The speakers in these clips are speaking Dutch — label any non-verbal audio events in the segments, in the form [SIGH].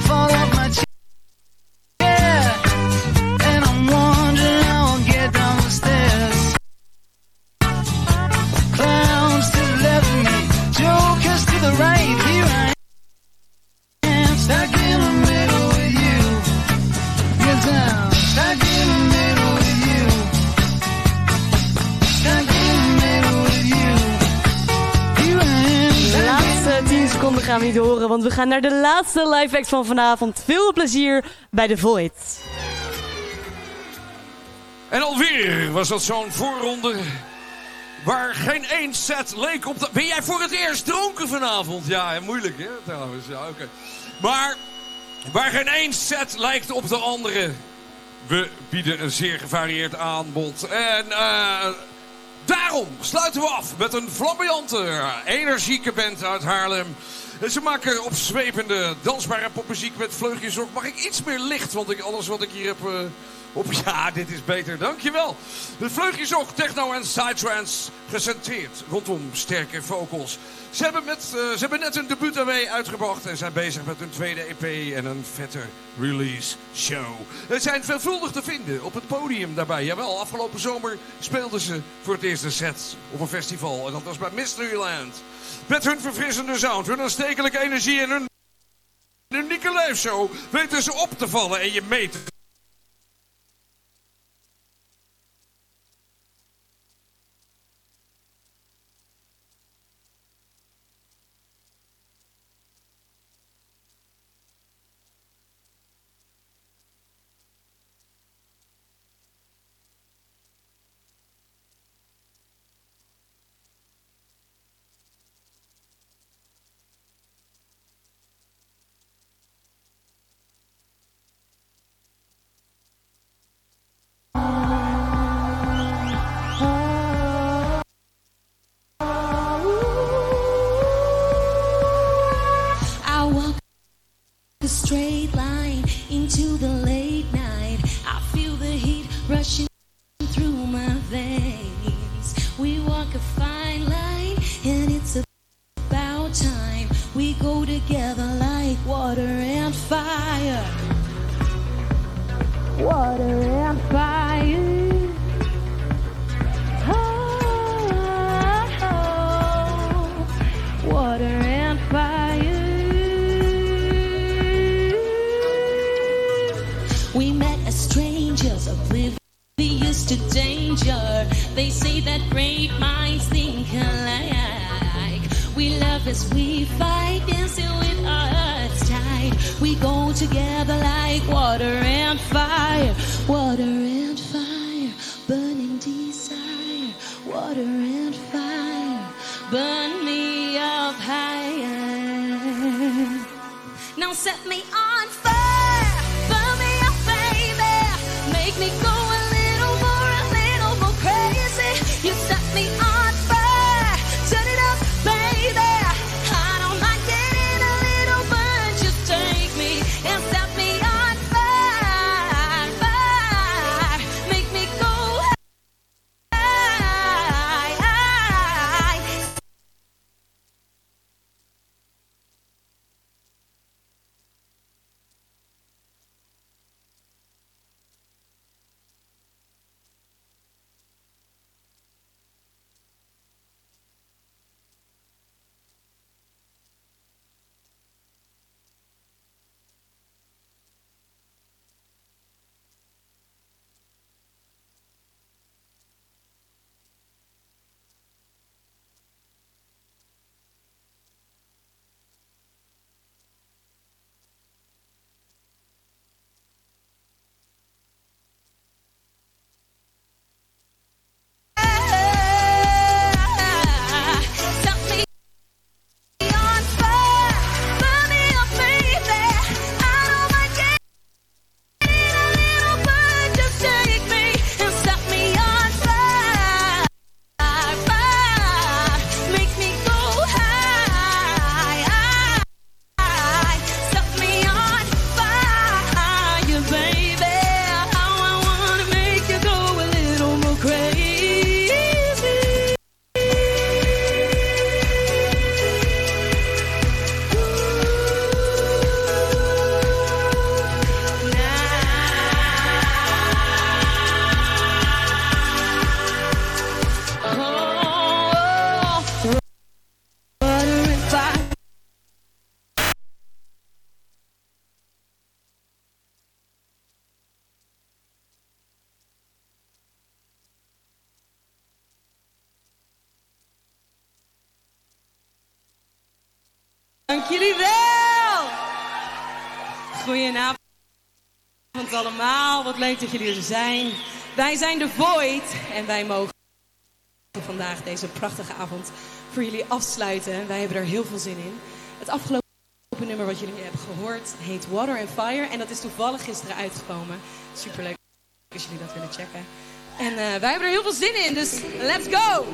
I gaan naar de laatste live act van vanavond. Veel plezier bij The Void. En alweer was dat zo'n voorronde waar geen één set leek op de... Ben jij voor het eerst dronken vanavond? Ja, moeilijk hè, trouwens. Maar waar geen één set lijkt op de andere. We bieden een zeer gevarieerd aanbod. En eh, daarom sluiten we af met een flamboyante, energieke band uit Haarlem. Ze maken opzwepende, dansbare popmuziek met vleugjes. Mag ik iets meer licht, want ik, alles wat ik hier heb... eh, op, ja, dit is beter, dankjewel. De vleugjes ook, techno en psytrance, gecentreerd rondom sterke vocals. Ze hebben, met, eh, ze hebben net een debuut AW uitgebracht en zijn bezig met hun tweede EP en een vette release show. Ze zijn veelvuldig te vinden op het podium daarbij. Jawel, afgelopen zomer speelden ze voor het eerste set op een festival. En dat was bij Mysteryland. Met hun verfrissende sound, hun aanstekelijke energie en hun unieke live weten ze op te vallen en je mee te Allemaal, wat leuk dat jullie er zijn. Wij zijn de Void en wij mogen vandaag deze prachtige avond voor jullie afsluiten. Wij hebben er heel veel zin in. Het afgelopen nummer wat jullie hebben gehoord heet Water and Fire en dat is toevallig gisteren uitgekomen. Superleuk als jullie dat willen checken. En eh, wij hebben er heel veel zin in, dus let's go!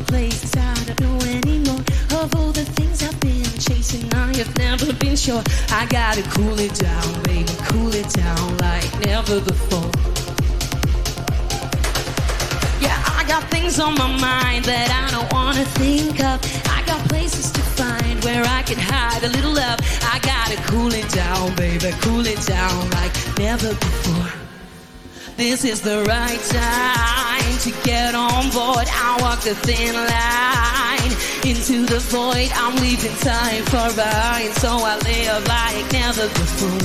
I don't know anymore. Of all the things I've been chasing, I have never been sure. I gotta cool it down, baby, cool it down like never before. Yeah, I got things on my mind that I don't wanna think of. I got places to find where I can hide a little love. I gotta cool it down, baby, cool it down like never before. This is the right time to get on board. I walk the thin line into the void. I'm leaving time for behind, so I live like never before.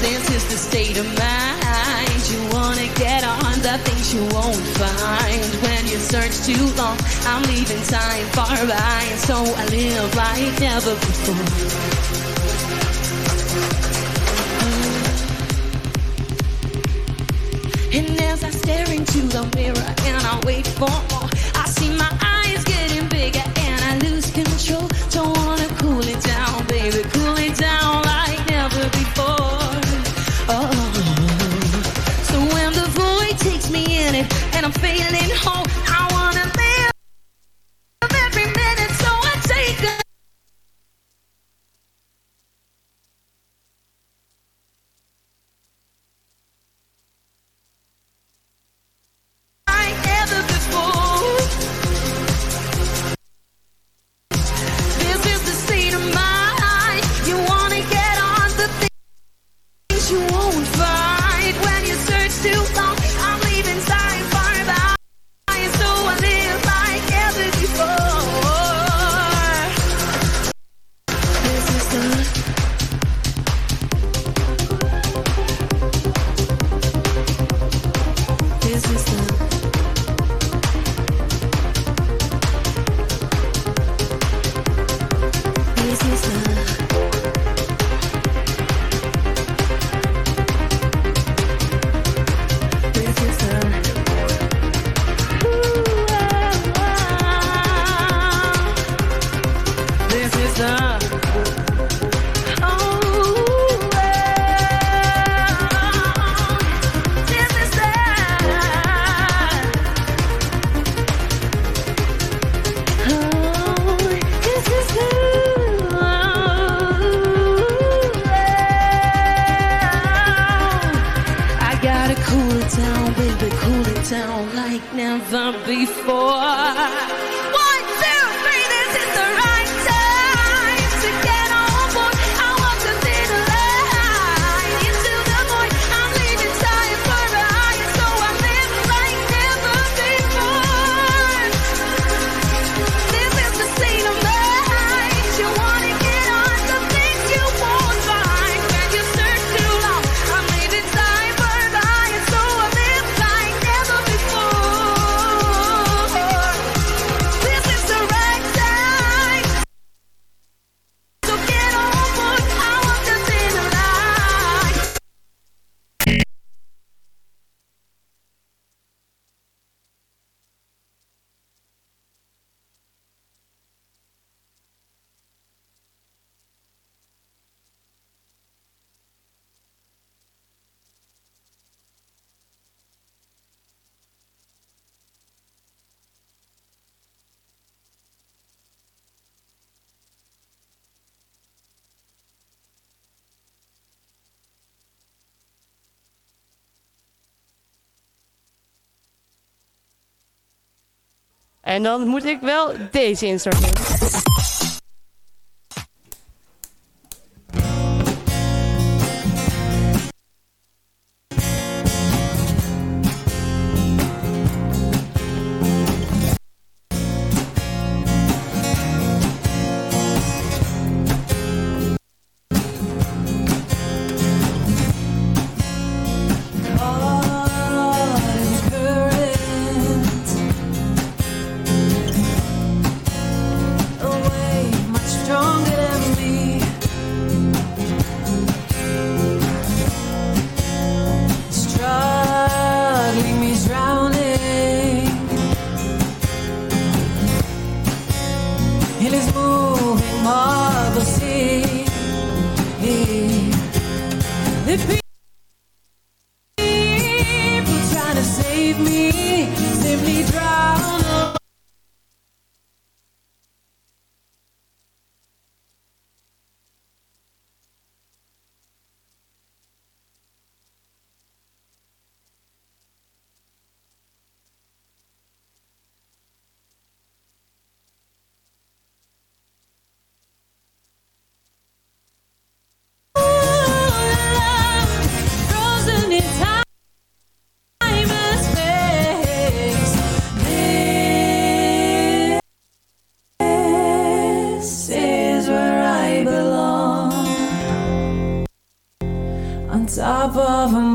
This is the state of mind. You wanna get on the things you won't find when you search too long. I'm leaving time far behind, so I live like never before. And as I stare into the mirror and I wait for more, I see my eyes getting bigger and I lose control. Don't wanna cool it down, baby, cool it down like never before. Oh, so when the void takes me in it and I'm feeling whole, never before. En dan moet ik wel deze instarten. Of a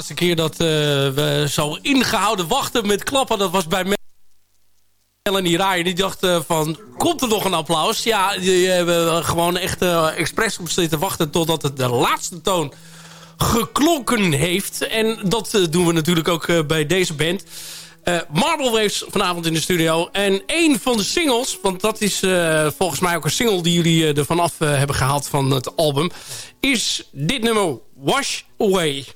laatste keer dat eh, we zo ingehouden wachten met klappen... dat was bij Melanie Ryan. Die dacht eh, van, komt er nog een applaus? Ja, die hebben gewoon echt uh, expres op zitten wachten... totdat het de laatste toon geklonken heeft. En dat uh, doen we natuurlijk ook uh, bij deze band. Uh, Marble Waves vanavond in de studio. En een van de singles, want dat is volgens mij ook een single... die jullie er vanaf hebben gehaald van het album... is dit nummer Wash Away.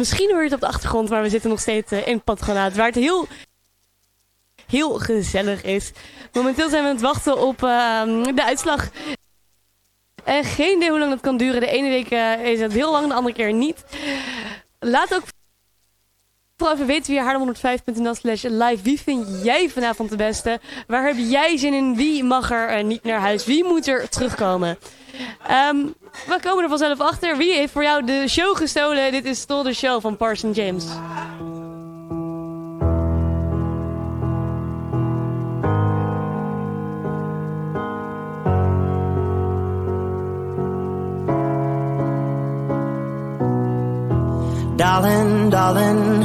Misschien hoor je het op de achtergrond, maar we zitten nog steeds eh, in patronaat. Waar het heel, heel gezellig is. Momenteel zijn we aan het wachten op ehm, de uitslag. En geen idee hoe lang dat kan duren. De ene week eh, is het heel lang, de andere keer niet. Laat ook vooral even weten via haarlem105.nl slash live. Wie vind jij vanavond de beste? Waar heb jij zin in? Wie mag er eh, niet naar huis? Wie moet er terugkomen? Ehm, we komen er vanzelf achter. Wie heeft voor jou de show gestolen? Dit is Stole the Show van Parson James. Darling, darling,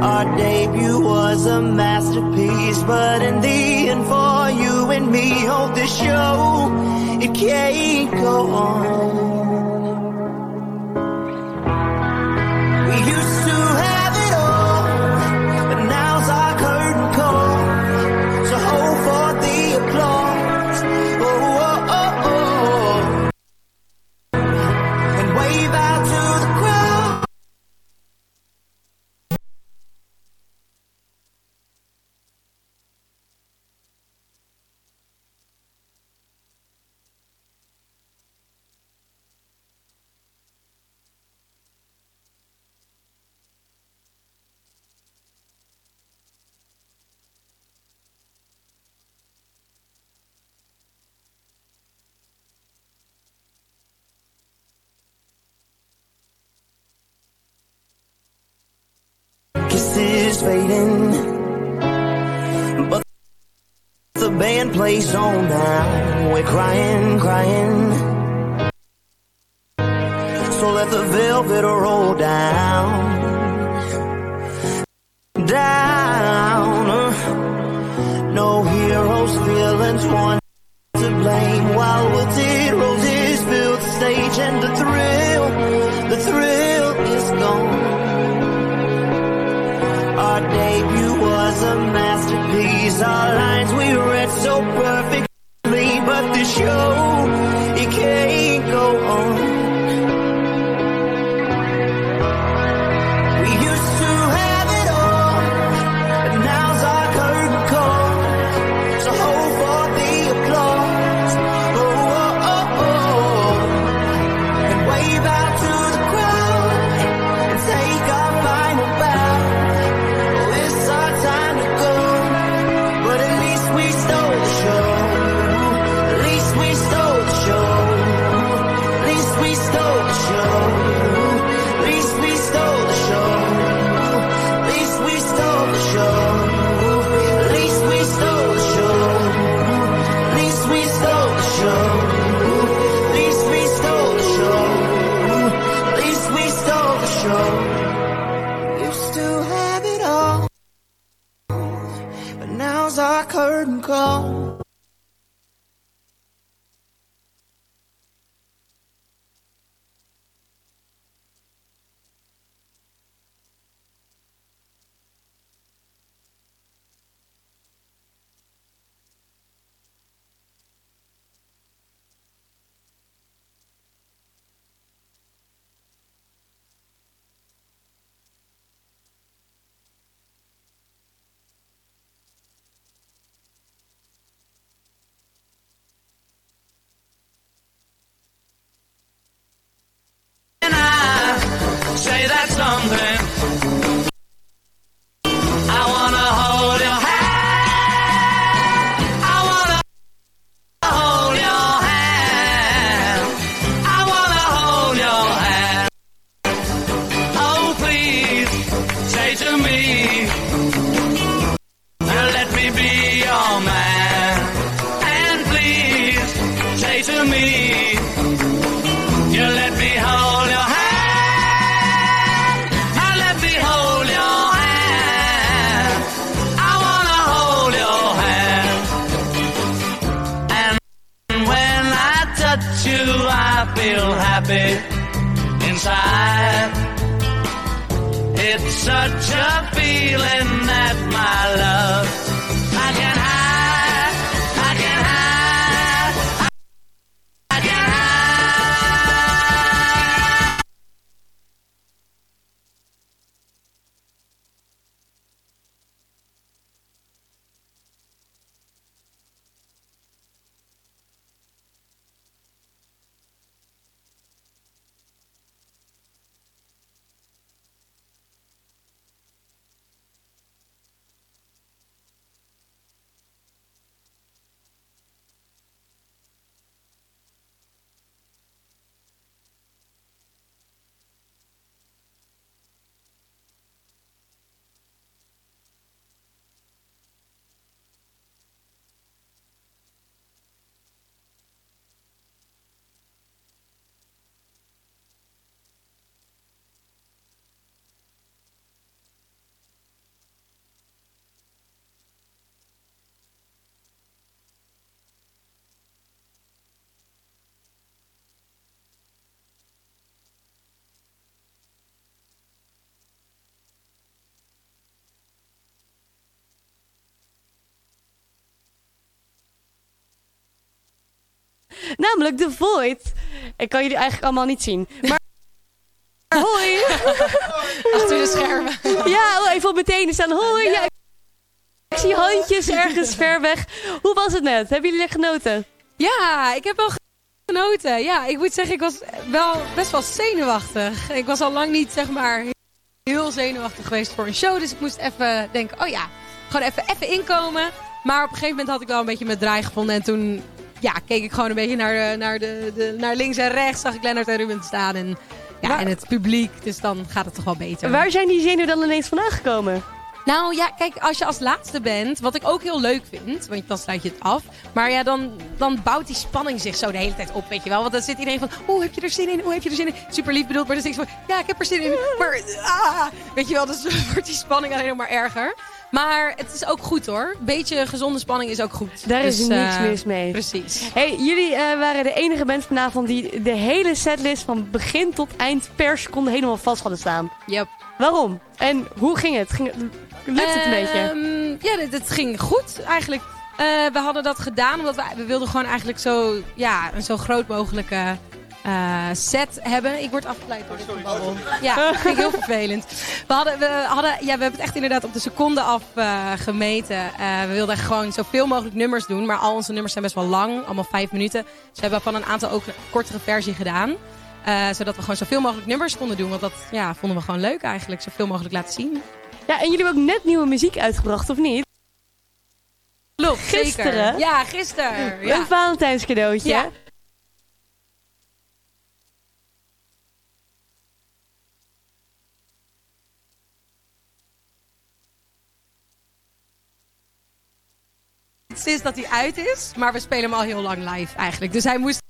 Our debut was a masterpiece, but in the end, for you and me, hold this show, it can't go on. Kisses fading, but the band plays on now. We're crying, crying. So let the velvet roll down, down. Namelijk The Void. Ik kan jullie eigenlijk allemaal niet zien. Maar [LAUGHS] hoi. [LAUGHS] Achter de schermen. Ja, oh, even op meteen staan. Hoi. Ja, ik zie handjes ergens ver weg. Hoe was het net? Hebben jullie genoten? Ja, ik heb wel genoten. Ja, ik moet zeggen, ik was wel best wel zenuwachtig. Ik was al lang niet, zeg maar, heel zenuwachtig geweest voor een show. Dus ik moest even denken, oh ja, gewoon even, even inkomen. Maar op een gegeven moment had ik wel een beetje mijn draai gevonden. En toen ja, keek ik gewoon een beetje naar, de, naar, de, de, naar links en rechts. Zag ik Lennart en Ruben staan. En, ja, Maar- en het publiek. Dus dan gaat het toch wel beter. Waar zijn die zenuwen dan ineens vandaan gekomen? Nou ja, kijk, als je als laatste bent, wat ik ook heel leuk vind, want dan sluit je het af. Maar ja, dan, dan bouwt die spanning zich zo de hele tijd op, weet je wel. Want dan zit iedereen van, oh, heb je er zin in? Oh, heb je er zin in? Super lief bedoeld, maar dan denk je van, ja, ik heb er zin in. Maar, ah, weet je wel, dus [LAUGHS] dan wordt die spanning alleen nog maar erger. Maar het is ook goed hoor. Beetje gezonde spanning is ook goed. Daar Dus, is niks eh, mis mee. Precies. Hey, jullie eh, waren de enige band vanavond die de hele setlist van begin tot eind per seconde helemaal vast hadden staan. Yep. Waarom? En hoe ging het? Ging, lukt het een beetje? Ehm, Ja, het, het ging goed eigenlijk. Eh, we hadden dat gedaan omdat we, we wilden gewoon eigenlijk zo, ja, een zo groot mogelijke eh, set hebben. Ik word afgeleid door dit gebabbel. Ja, dat vind ik heel vervelend. We hadden, we hadden, ja, we hebben het echt inderdaad op de seconde af eh, gemeten. Eh, we wilden gewoon zoveel mogelijk nummers doen. Maar al onze nummers zijn best wel lang, allemaal vijf minuten. Dus we hebben van een aantal ook een kortere versie gedaan. Eh, zodat we gewoon zoveel mogelijk nummers konden doen. Want dat ja, vonden we gewoon leuk eigenlijk. Zoveel mogelijk laten zien. Ja, en jullie hebben ook net nieuwe muziek uitgebracht, of niet? Klopt, Gisteren? zeker. Ja, gisteren. Ja. Een Valentijnscadeautje. Ja. Sinds dat hij uit is, maar we spelen hem al heel lang live eigenlijk. Dus hij moest,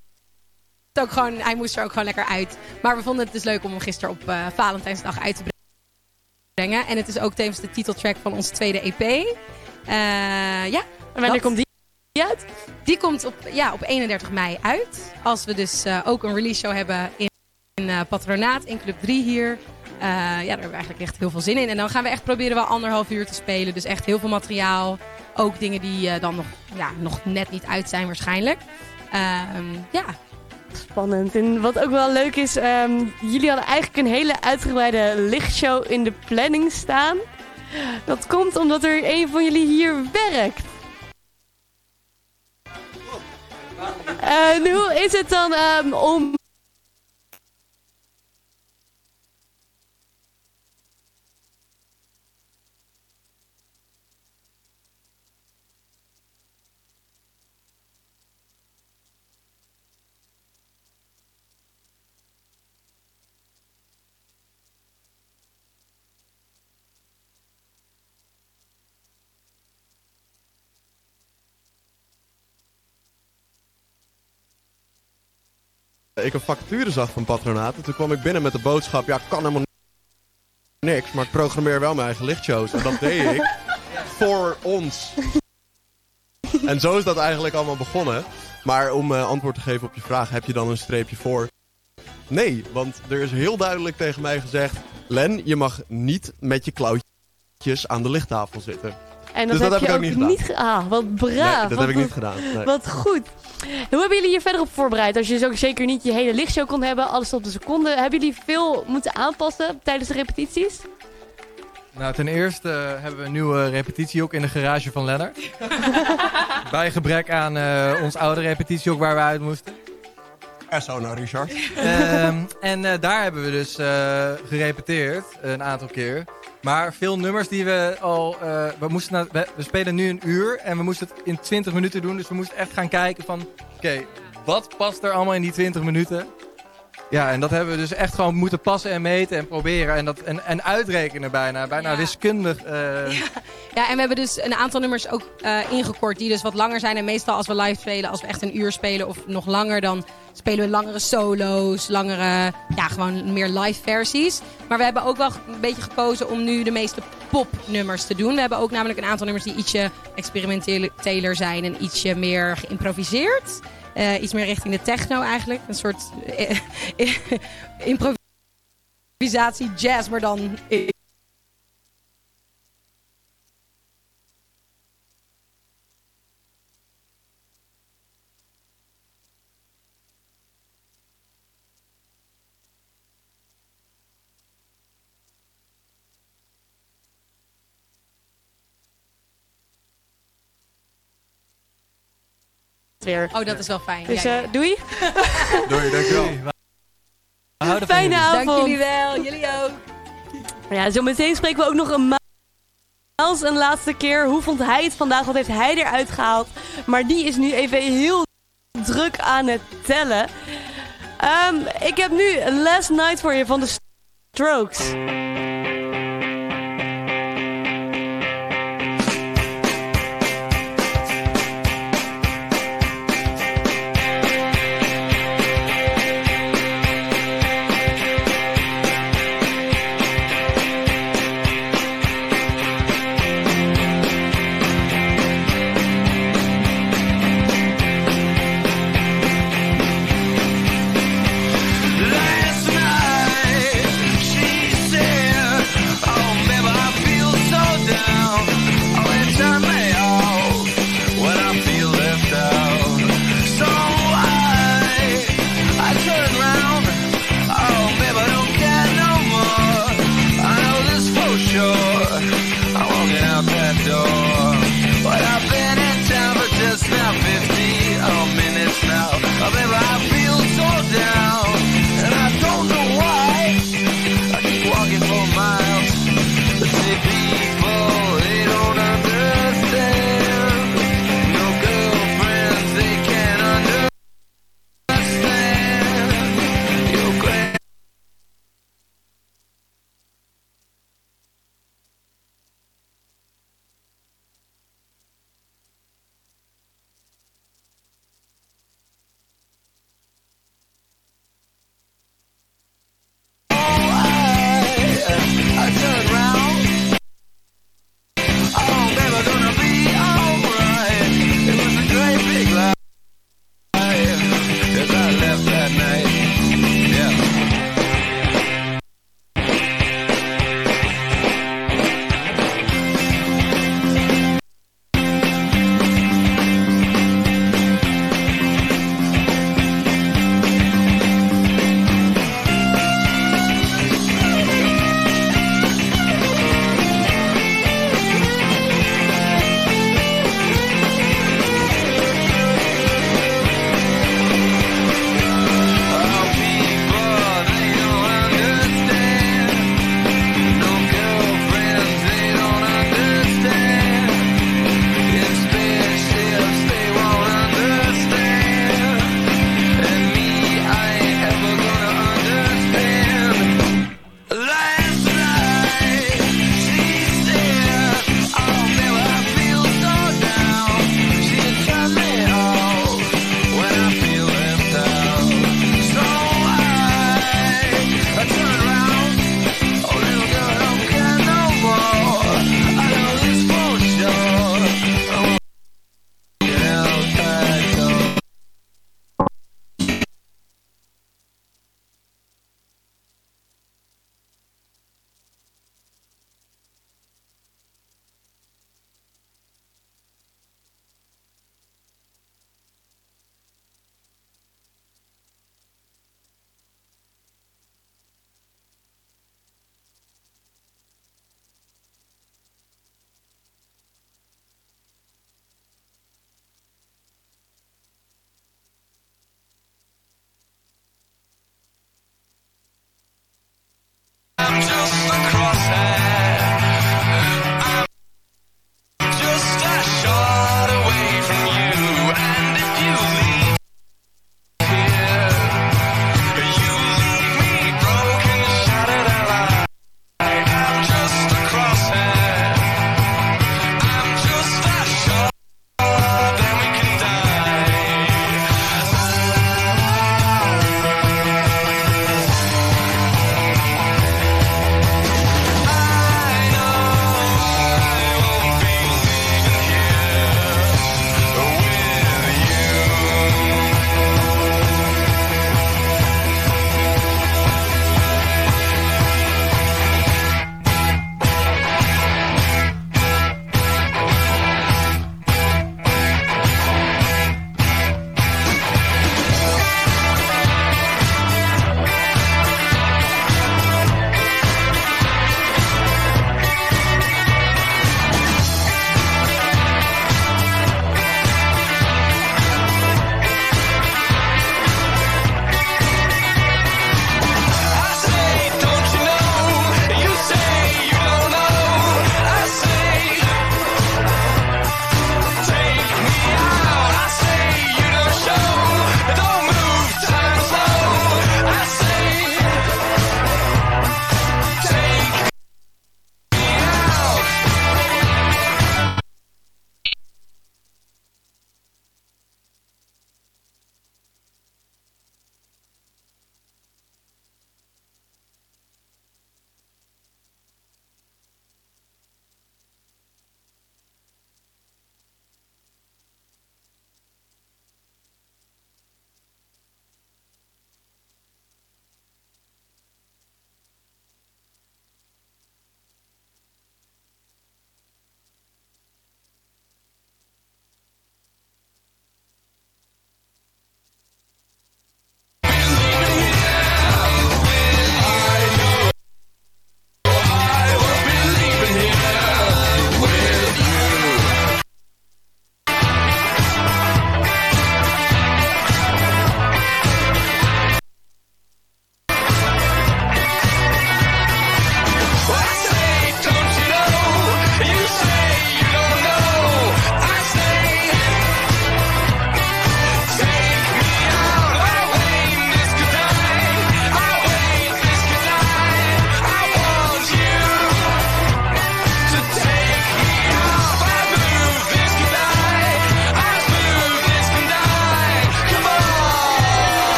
ook gewoon, hij moest er ook gewoon lekker uit. Maar we vonden het dus leuk om hem gisteren op eh, Valentijnsdag uit te brengen. En het is ook tevens de titeltrack van onze tweede EP. Eh, ja, En wanneer komt die uit? die komt op, ja, op 31 mei uit. Als we dus eh, ook een release show hebben in, in Patronaat, in Club 3 hier. Ja, daar hebben we eigenlijk echt heel veel zin in. En dan gaan we echt proberen wel anderhalf uur te spelen. Dus echt heel veel materiaal. Ook dingen die eh, dan nog, ja, nog net niet uit zijn waarschijnlijk. Ehm, ja, Spannend. En wat ook wel leuk is, ehm, jullie hadden eigenlijk een hele uitgebreide lichtshow in de planning staan. Dat komt omdat er een van jullie hier werkt. En hoe is het dan ehm, om... ik een vacature zag van Patronaat. En toen kwam ik binnen met de boodschap, ja, kan helemaal niks, maar ik programmeer wel mijn eigen lichtshows. En dat deed ik [LAUGHS] voor ons. En zo is dat eigenlijk allemaal begonnen. Maar om eh, antwoord te geven op je vraag, heb je dan een streepje voor? Nee, want er is heel duidelijk tegen mij gezegd... Len, je mag niet met je klauwtjes aan de lichttafel zitten. En Dus dat heb je ik ook niet gedaan. ge- ah, wat braaf. nee, dat wat heb ik niet gedaan. Nee. Wat goed. Hoe hebben jullie hier verder op voorbereid? Als je zo zeker niet je hele lichtshow kon hebben, alles op de seconde. Hebben jullie veel moeten aanpassen tijdens de repetities? Nou, ten eerste eh, hebben we een nieuwe repetitiehok in de garage van Lennart. [LAUGHS] Bij gebrek aan eh, ons oude repetitiehok waar we uit moesten. Er zo nou, Richard. Ehm, en eh, daar hebben we dus eh, gerepeteerd een aantal keer. Maar veel nummers die we al... eh, we, moesten na- we, we spelen nu een uur en we moesten het in 20 minuten doen. Dus we moesten echt gaan kijken van... Oké, wat past er allemaal in die 20 minuten? Ja, en dat hebben we dus echt gewoon moeten passen en meten en proberen. En, dat, en, en uitrekenen bijna. Bijna Ja. wiskundig. eh, Ja, en we hebben dus een aantal nummers ook eh, ingekort die dus wat langer zijn. En meestal als we live spelen, als we echt een uur spelen of nog langer, dan spelen we langere solo's, langere, ja, gewoon meer live versies. Maar we hebben ook wel een beetje gekozen om nu de meeste popnummers te doen. We hebben ook namelijk een aantal nummers die ietsje experimenteler zijn en ietsje meer geïmproviseerd. Eh, iets meer richting de techno eigenlijk. Een soort eh, [LAUGHS] improvisatie jazz, maar dan Weer. Oh, dat is wel fijn. Dus Ja, ja, eh, doei. [LAUGHS] Doei, dankjewel. we houden van Fijne jullie. avond. Dank jullie wel. Jullie ook. Ja, zometeen spreken we ook nog een Miles een laatste keer. Hoe vond hij het vandaag? Wat heeft hij eruit gehaald? Maar die is nu even heel druk aan het tellen. Ehm, ik heb nu Last Night voor je van de Strokes.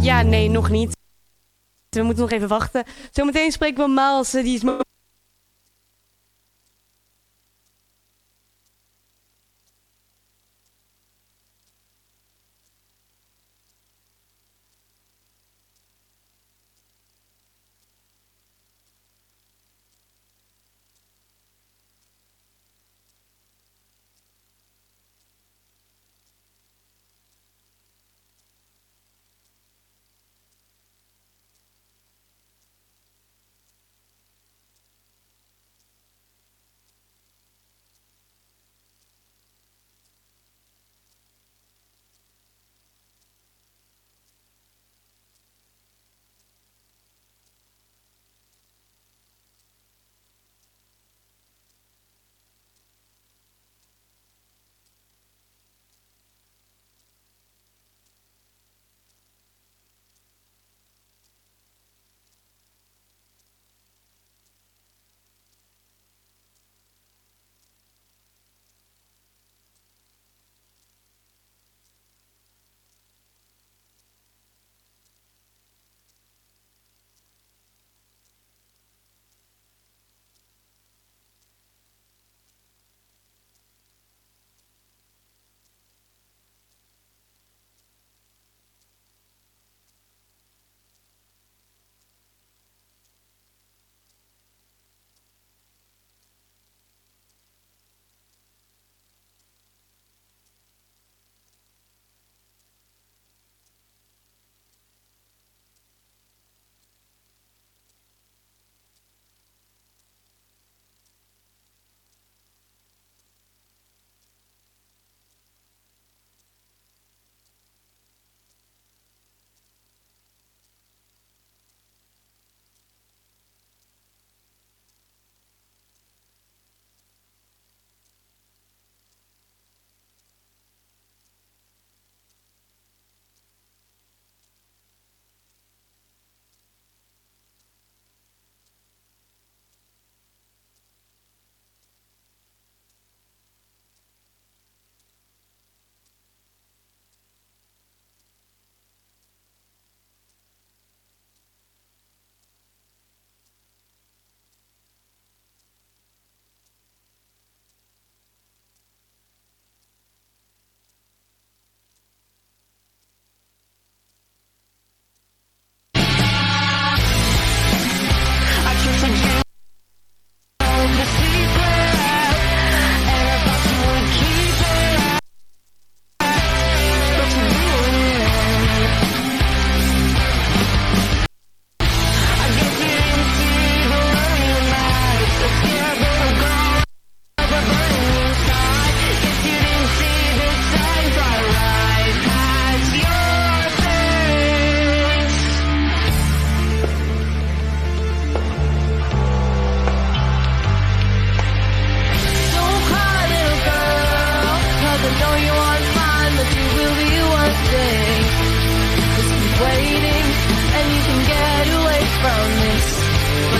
Ja, nee, nog niet. We moeten nog even wachten. Zometeen spreken we Miles. eh, Die is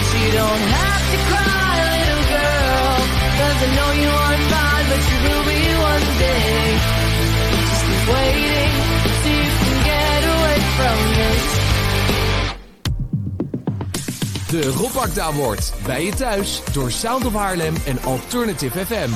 But you don't have to cry, little girl, 'cause I know you aren't fine, but you will be one day. Just keep waiting, so you can get away from this. De Rob Akda Award bij je thuis door Sound of Haarlem en Alternative FM.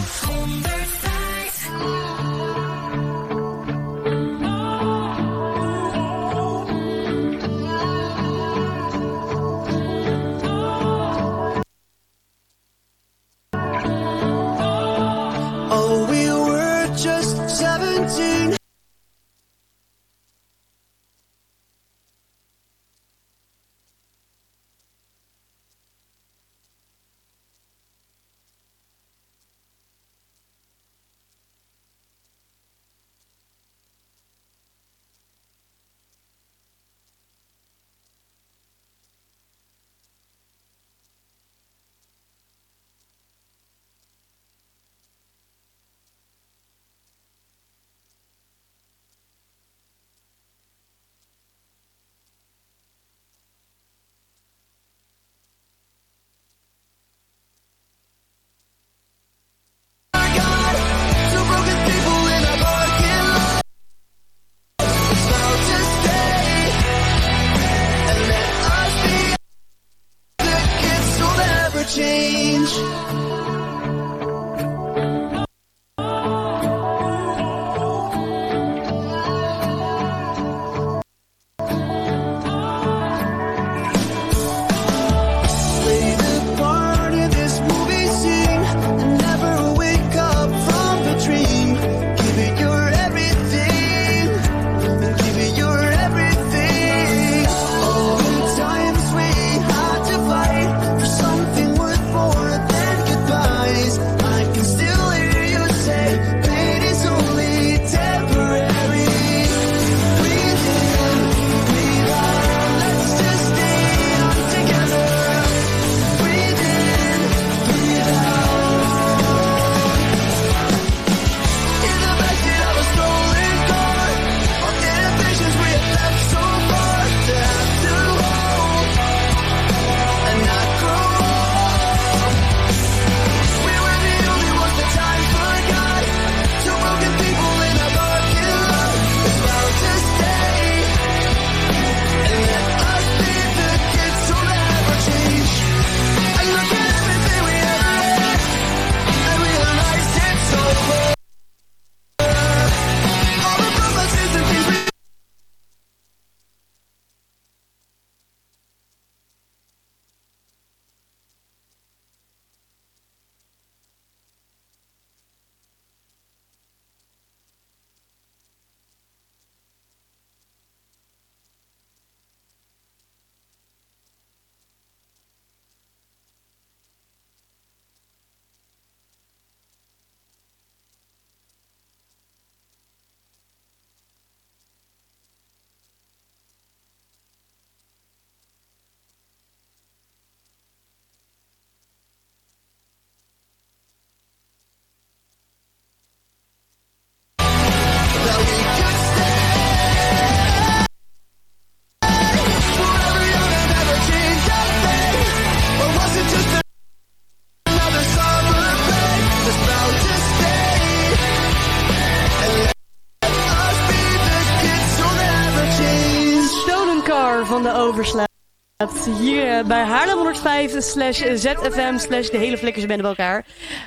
Hier eh, bij Haarlem 105 slash ZFM slash de hele flikkersbende bij elkaar.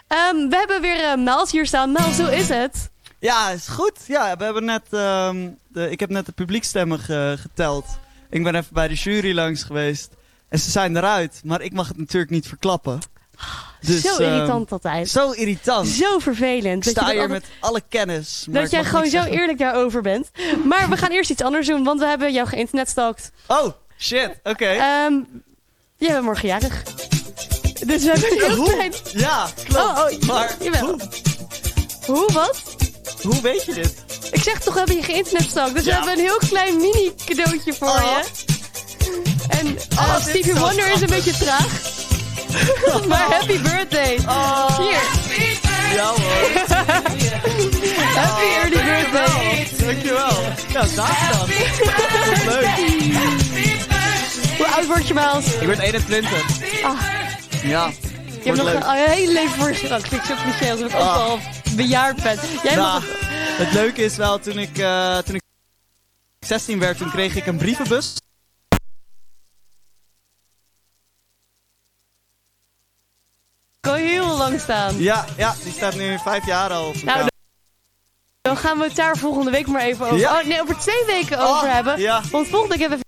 Ehm, we hebben weer Mels hier staan. Mels, hoe is het? Ja, is goed. Ja, we hebben net, ehm, de, ik heb net de publiekstemmen ge- geteld. Ik ben even bij de jury langs geweest. En ze zijn eruit, maar ik mag het natuurlijk niet verklappen. Dus, zo ehm, irritant altijd. Zo irritant. Zo vervelend. Ik sta dat je hier met alle kennis. maar Dat jij gewoon zo zeggen. eerlijk daarover bent. Maar we gaan eerst iets anders doen, want we hebben jou geïnternetstalkt. Oh, shit. Oké. Ehm jij bent morgen jarig. Dus we hebben een heel Hoe? klein... Ja, klopt. Oh, oh, maar jawel. hoe, Hoe, wat? hoe weet je dit? Ik zeg toch, we hebben je geïnternetstalkt. Dus Ja. we hebben een heel klein mini cadeautje voor Oh. je. En uh, Oh, dit is Stevie Wonder is een beetje traag. [LAUGHS] maar happy birthday. Oh. Hier. Ja hoor. Happy early birthday. Dankjewel. Ja, zaterdag. Wat leuk. Hoe oud word je, Miles? Ik word 21. Ah, Ja. je hebt nog leuk. een, hele leven voor je straks. Ik zo cliché alsof ik ook Ah. al bejaard ben. Jij Nou, mag... het leuke is wel, toen ik, eh, toen ik 16 werd, toen kreeg ik een brievenbus. Kan heel lang staan. Ja, ja, die staat nu vijf jaar al Nou. Dan gaan we het daar volgende week maar even over. Ja. Oh, nee, over twee weken Oh, over hebben. ja. Want volgende week hebben